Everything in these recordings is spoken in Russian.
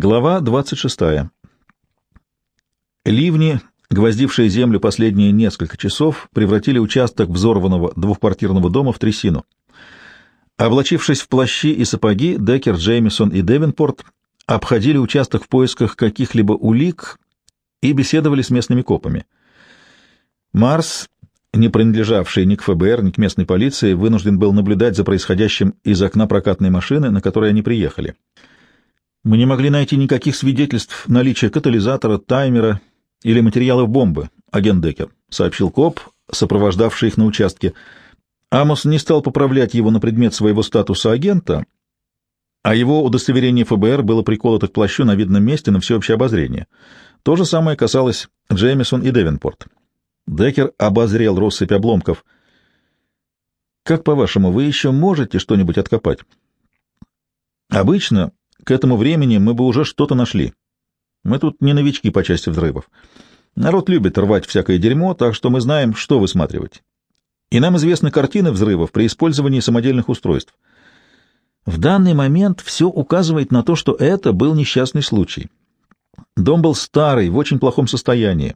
Глава 26. Ливни, гвоздившие землю последние несколько часов, превратили участок взорванного двухквартирного дома в трясину. Облачившись в плащи и сапоги, Деккер, Джеймисон и Девинпорт обходили участок в поисках каких-либо улик и беседовали с местными копами. Марс, не принадлежавший ни к ФБР, ни к местной полиции, вынужден был наблюдать за происходящим из окна прокатной машины, на которой они приехали. Мы не могли найти никаких свидетельств наличия катализатора, таймера или материалов бомбы, агент Деккер, — сообщил коп, сопровождавший их на участке. Амос не стал поправлять его на предмет своего статуса агента, а его удостоверение ФБР было приколото к плащу на видном месте на всеобщее обозрение. То же самое касалось Джеймисон и Девенпорт. Деккер обозрел россыпь обломков. «Как, по-вашему, вы еще можете что-нибудь откопать?» «Обычно к этому времени мы бы уже что-то нашли. Мы тут не новички по части взрывов. Народ любит рвать всякое дерьмо, так что мы знаем, что высматривать. И нам известны картины взрывов при использовании самодельных устройств. В данный момент все указывает на то, что это был несчастный случай. Дом был старый, в очень плохом состоянии.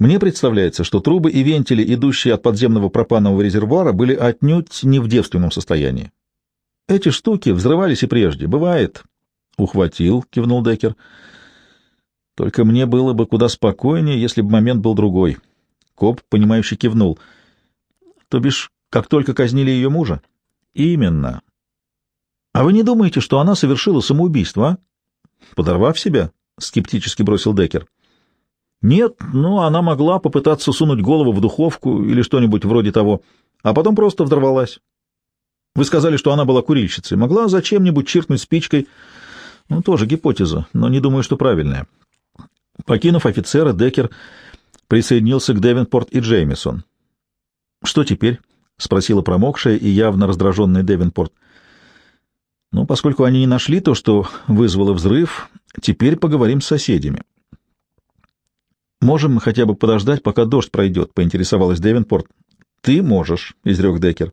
Мне представляется, что трубы и вентили, идущие от подземного пропанового резервуара, были отнюдь не в девственном состоянии. Эти штуки взрывались и прежде. Бывает. Ухватил, кивнул Декер. Только мне было бы куда спокойнее, если бы момент был другой. Коп, понимающе кивнул. То бишь, как только казнили ее мужа? Именно. А вы не думаете, что она совершила самоубийство, а? Подорвав себя? Скептически бросил Декер. Нет, ну, она могла попытаться сунуть голову в духовку или что-нибудь вроде того, а потом просто взорвалась. Вы сказали, что она была курильщицей. Могла зачем-нибудь чиркнуть спичкой. Ну, тоже гипотеза, но не думаю, что правильная. Покинув офицера, Деккер присоединился к Девинпорт и Джеймисон. «Что теперь?» — спросила промокшая и явно раздраженная Девинпорт. «Ну, поскольку они не нашли то, что вызвало взрыв, теперь поговорим с соседями». «Можем мы хотя бы подождать, пока дождь пройдет?» — поинтересовалась Девинпорт. «Ты можешь», — изрек Деккер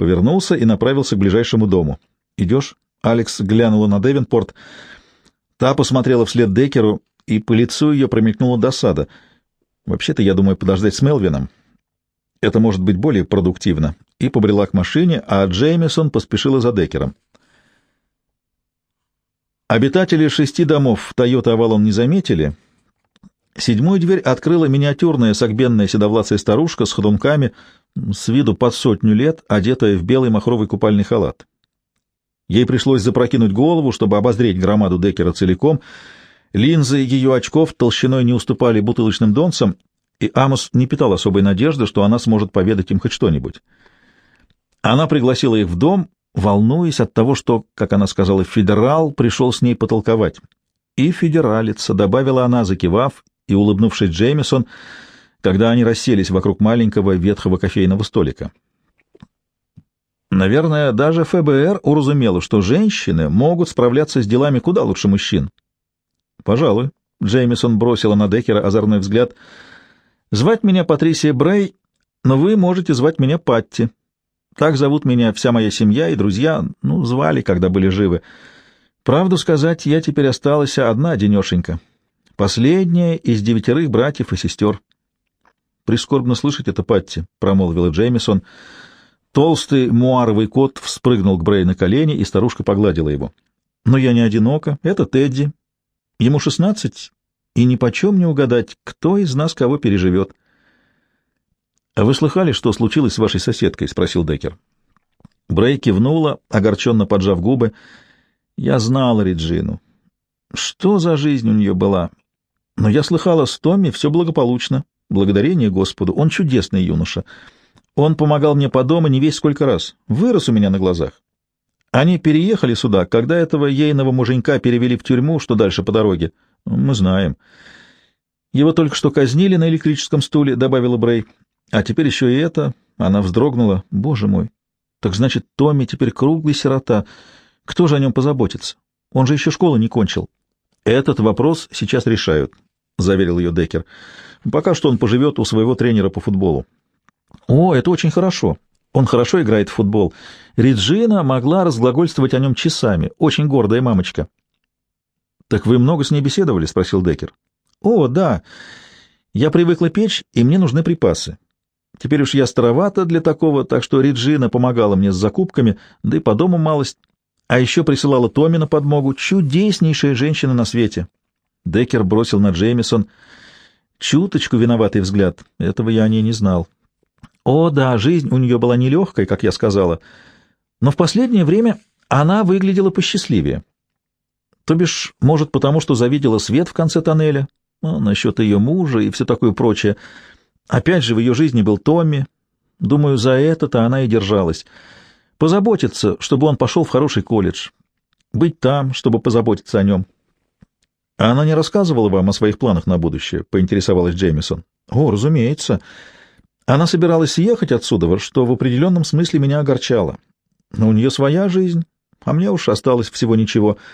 повернулся и направился к ближайшему дому. «Идешь?» — Алекс глянула на Девинпорт. Та посмотрела вслед Декеру, и по лицу ее промелькнула досада. «Вообще-то, я думаю, подождать с Мелвином. Это может быть более продуктивно». И побрела к машине, а Джеймисон поспешила за Декером. Обитатели шести домов Тойота Авалон не заметили. Седьмую дверь открыла миниатюрная согбенная седовласая старушка с ходунками, с виду под сотню лет, одетая в белый махровый купальный халат. Ей пришлось запрокинуть голову, чтобы обозреть громаду Деккера целиком. Линзы ее очков толщиной не уступали бутылочным донцам, и Амос не питал особой надежды, что она сможет поведать им хоть что-нибудь. Она пригласила их в дом, волнуясь от того, что, как она сказала, федерал пришел с ней потолковать. И федералец, добавила она, закивав, и, улыбнувшись Джеймисон, — когда они расселись вокруг маленького ветхого кофейного столика. Наверное, даже ФБР уразумело, что женщины могут справляться с делами куда лучше мужчин. Пожалуй, Джеймисон бросила на Деккера озорной взгляд. Звать меня Патрисия Брей, но вы можете звать меня Патти. Так зовут меня вся моя семья и друзья, ну, звали, когда были живы. Правду сказать, я теперь осталась одна денешенька. Последняя из девятерых братьев и сестер. «Прискорбно слышать это, Патти», — промолвила Джеймисон. Толстый муаровый кот вспрыгнул к Брей на колени, и старушка погладила его. «Но я не одинока. Это Тедди. Ему шестнадцать, и ни почем не угадать, кто из нас кого переживет». «А вы слыхали, что случилось с вашей соседкой?» — спросил Деккер. Брей кивнула, огорченно поджав губы. «Я знала Реджину. Что за жизнь у нее была? Но я слыхала, с Томми все благополучно. Благодарение Господу, он чудесный юноша. Он помогал мне по дому не весь сколько раз. Вырос у меня на глазах. Они переехали сюда, когда этого ейного муженька перевели в тюрьму, что дальше по дороге. Мы знаем. Его только что казнили на электрическом стуле, — добавила Брей. А теперь еще и это. Она вздрогнула. Боже мой. Так значит, Томми теперь круглый сирота. Кто же о нем позаботится? Он же еще школу не кончил. Этот вопрос сейчас решают, — заверил ее Деккер. Пока что он поживет у своего тренера по футболу. О, это очень хорошо. Он хорошо играет в футбол. Реджина могла разглагольствовать о нем часами. Очень гордая мамочка. Так вы много с ней беседовали? спросил Деккер. О, да. Я привыкла печь, и мне нужны припасы. Теперь уж я старовата для такого, так что Реджина помогала мне с закупками, да и по дому малость. А еще присылала Томми на подмогу. Чудеснейшая женщина на свете. Деккер бросил на Джеймисон чуточку виноватый взгляд. Этого я о ней не знал. О, да, жизнь у нее была нелегкой, как я сказала. Но в последнее время она выглядела посчастливее. То бишь, может, потому что завидела свет в конце тоннеля, ну, насчет ее мужа и все такое прочее. Опять же, в ее жизни был Томми. Думаю, за это-то она и держалась. Позаботиться, чтобы он пошел в хороший колледж. Быть там, чтобы позаботиться о нем. А она не рассказывала вам о своих планах на будущее, — поинтересовалась Джеймисон. О, разумеется. Она собиралась ехать отсюда, что в определенном смысле меня огорчало. Но у нее своя жизнь, а мне уж осталось всего ничего —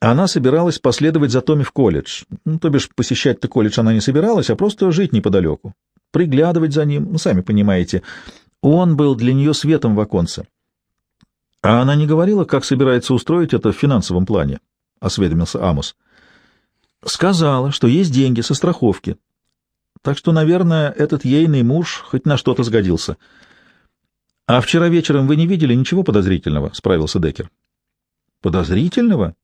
она собиралась последовать за Томми в колледж. Ну, то бишь, посещать-то колледж она не собиралась, а просто жить неподалеку. Приглядывать за ним, ну, сами понимаете. Он был для нее светом в оконце. А она не говорила, как собирается устроить это в финансовом плане, — осведомился Амус. Сказала, что есть деньги со страховки. Так что, наверное, этот ейный муж хоть на что-то сгодился. — А вчера вечером вы не видели ничего подозрительного? — справился Деккер. — Подозрительного?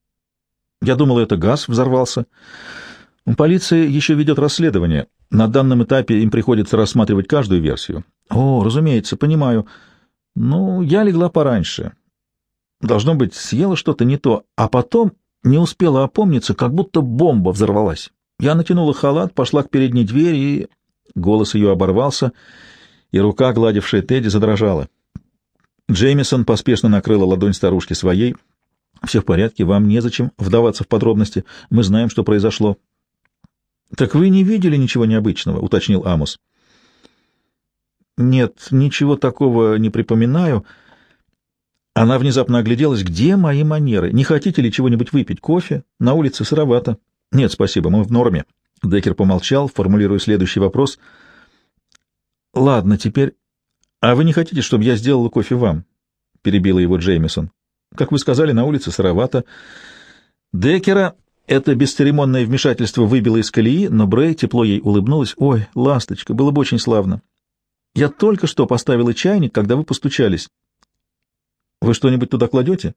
Я думал, это газ взорвался. Полиция еще ведет расследование. На данном этапе им приходится рассматривать каждую версию. О, разумеется, понимаю. Ну, я легла пораньше. Должно быть, съела что-то не то, а потом не успела опомниться, как будто бомба взорвалась. Я натянула халат, пошла к передней двери, и... Голос ее оборвался, и рука, гладившая Тедди, задрожала. Джеймисон поспешно накрыла ладонь старушки своей — все в порядке, вам незачем вдаваться в подробности. Мы знаем, что произошло. — Так вы не видели ничего необычного? — уточнил Амос. — Нет, ничего такого не припоминаю. Она внезапно огляделась. Где мои манеры? Не хотите ли чего-нибудь выпить? Кофе? На улице сыровато. — Нет, спасибо, мы в норме. Деккер помолчал, формулируя следующий вопрос. — Ладно, теперь... А вы не хотите, чтобы я сделала кофе вам? — перебила его Джеймисон. Как вы сказали, на улице сыровато. Декера это бесцеремонное вмешательство выбило из колеи, но Брей тепло ей улыбнулась. «Ой, ласточка, было бы очень славно. Я только что поставила чайник, когда вы постучались. Вы что-нибудь туда кладете?»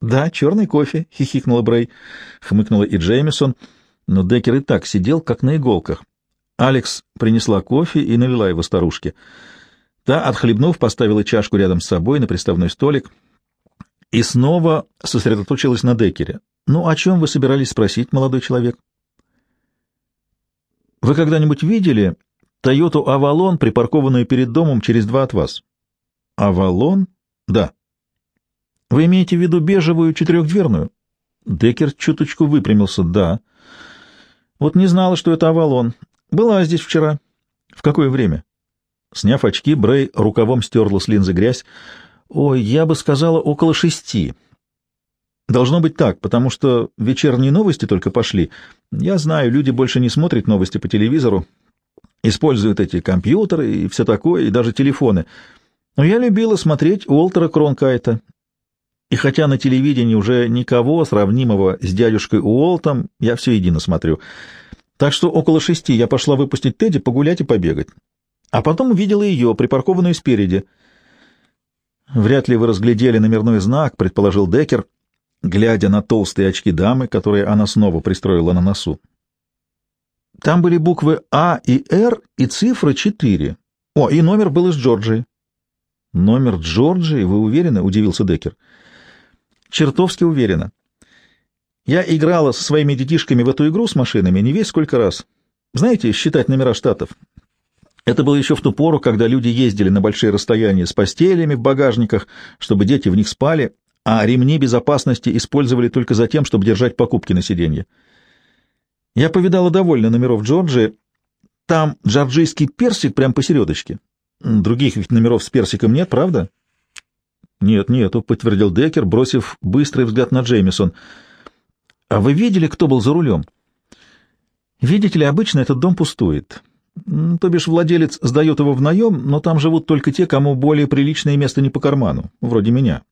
«Да, черный кофе», — хихикнула Брей. Хмыкнула и Джеймисон, но Декер и так сидел, как на иголках. Алекс принесла кофе и налила его старушке. Та, отхлебнув, поставила чашку рядом с собой на приставной столик — и снова сосредоточилась на Деккере. «Ну, о чем вы собирались спросить, молодой человек?» «Вы когда-нибудь видели Тойоту Авалон, припаркованную перед домом через два от вас?» «Авалон?» «Да». «Вы имеете в виду бежевую четырехдверную?» Деккер чуточку выпрямился. «Да». «Вот не знала, что это Авалон. Была здесь вчера». «В какое время?» Сняв очки, Брей рукавом стерла с линзы грязь. Ой, я бы сказала, около шести. Должно быть так, потому что вечерние новости только пошли. Я знаю, люди больше не смотрят новости по телевизору, используют эти компьютеры и все такое, и даже телефоны. Но я любила смотреть Уолтера Кронкайта. И хотя на телевидении уже никого сравнимого с дядюшкой Уолтом, я все едино смотрю. Так что около шести я пошла выпустить Тедди погулять и побегать. А потом увидела ее, припаркованную спереди — Вряд ли вы разглядели номерной знак, предположил Декер, глядя на толстые очки дамы, которые она снова пристроила на носу. Там были буквы А и Р и цифра 4. О, и номер был из Джорджии. Номер Джорджии, вы уверены? удивился Декер. Чертовски уверена. Я играла со своими детишками в эту игру с машинами не весь сколько раз. Знаете, считать номера штатов. Это было еще в ту пору, когда люди ездили на большие расстояния с постелями в багажниках, чтобы дети в них спали, а ремни безопасности использовали только за тем, чтобы держать покупки на сиденье. Я повидала довольно номеров Джорджии. Там джорджийский персик прямо посередочке. Других ведь номеров с персиком нет, правда? Нет, нету, подтвердил Декер, бросив быстрый взгляд на Джеймисон. А вы видели, кто был за рулем? Видите ли, обычно этот дом пустует. То бишь владелец сдает его в наем, но там живут только те, кому более приличное место не по карману, вроде меня.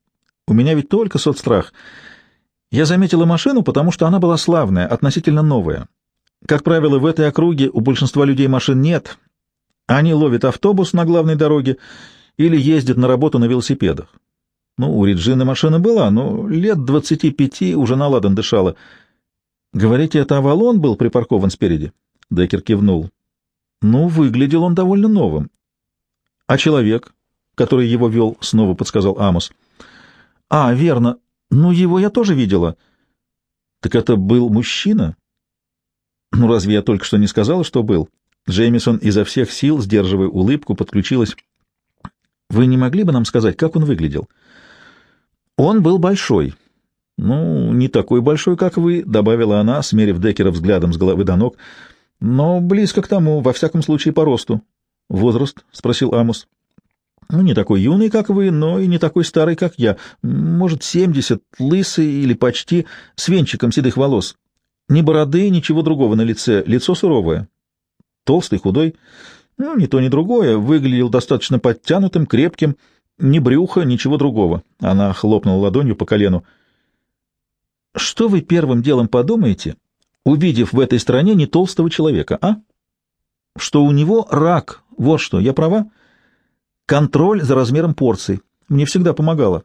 У меня ведь только соцстрах. Я заметила машину, потому что она была славная, относительно новая. Как правило, в этой округе у большинства людей машин нет. Они ловят автобус на главной дороге или ездят на работу на велосипедах. Ну, у Реджины машина была, но лет двадцати пяти уже наладан дышала. Говорите, это Авалон был припаркован спереди? Деккер кивнул. Ну, выглядел он довольно новым. А человек, который его вел, снова подсказал Амос. А, верно. Ну, его я тоже видела. Так это был мужчина? Ну, разве я только что не сказала, что был? Джеймисон изо всех сил, сдерживая улыбку, подключилась. Вы не могли бы нам сказать, как он выглядел? Он был большой. Ну, не такой большой, как вы, добавила она, смерив Деккера взглядом с головы до ног, но близко к тому, во всяком случае, по росту. Возраст? спросил Амус. Ну, не такой юный, как вы, но и не такой старый, как я. Может, семьдесят, лысый или почти, с венчиком седых волос. Ни бороды, ничего другого на лице, лицо суровое. Толстый, худой, ну, ни то, ни другое, выглядел достаточно подтянутым, крепким, ни брюха, ничего другого. Она хлопнула ладонью по колену. Что вы первым делом подумаете, увидев в этой стране не толстого человека, а? Что у него рак, вот что, я права? Контроль за размером порций. Мне всегда помогало.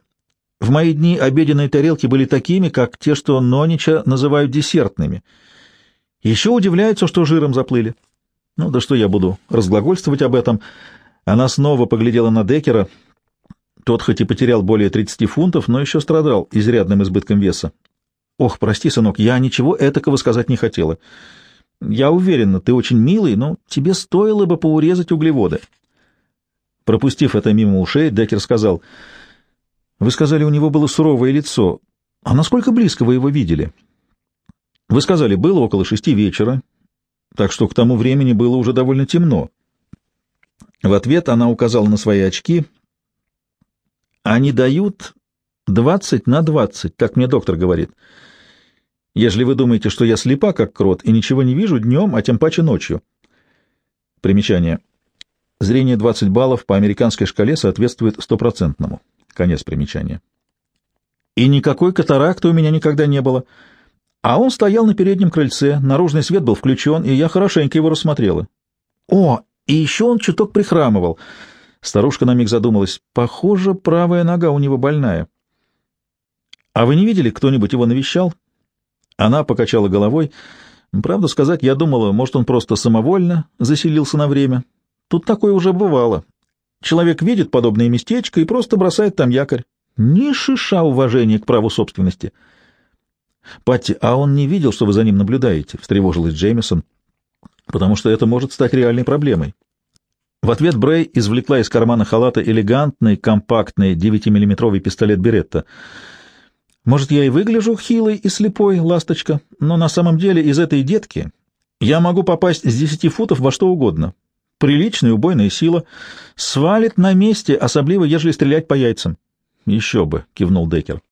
В мои дни обеденные тарелки были такими, как те, что Нонича называют десертными. Еще удивляются, что жиром заплыли. Ну да что я буду разглагольствовать об этом. Она снова поглядела на Декера. Тот хоть и потерял более 30 фунтов, но еще страдал изрядным избытком веса. Ох, прости, сынок, я ничего этакого сказать не хотела. Я уверена, ты очень милый, но тебе стоило бы поурезать углеводы. Пропустив это мимо ушей, Декер сказал — вы сказали, у него было суровое лицо. А насколько близко вы его видели? Вы сказали, было около шести вечера, так что к тому времени было уже довольно темно. В ответ она указала на свои очки. Они дают двадцать на двадцать, как мне доктор говорит. Если вы думаете, что я слепа, как крот, и ничего не вижу днем, а тем паче ночью. Примечание. Зрение 20 баллов по американской шкале соответствует стопроцентному. Конец примечания. И никакой катаракты у меня никогда не было. А он стоял на переднем крыльце, наружный свет был включен, и я хорошенько его рассмотрела. О, и еще он чуток прихрамывал. Старушка на миг задумалась. Похоже, правая нога у него больная. А вы не видели, кто-нибудь его навещал? Она покачала головой. Правда сказать, я думала, может, он просто самовольно заселился на время. Тут такое уже бывало. Человек видит подобное местечко и просто бросает там якорь. Ни шиша уважения к праву собственности. «Патти, а он не видел, что вы за ним наблюдаете?» — встревожилась Джеймисон. «Потому что это может стать реальной проблемой». В ответ Брей извлекла из кармана халата элегантный, компактный 9-миллиметровый пистолет Беретта. «Может, я и выгляжу хилой и слепой, ласточка, но на самом деле из этой детки я могу попасть с десяти футов во что угодно, Приличная убойная сила. Свалит на месте, особливо, ежели стрелять по яйцам. — Еще бы, — кивнул Декер.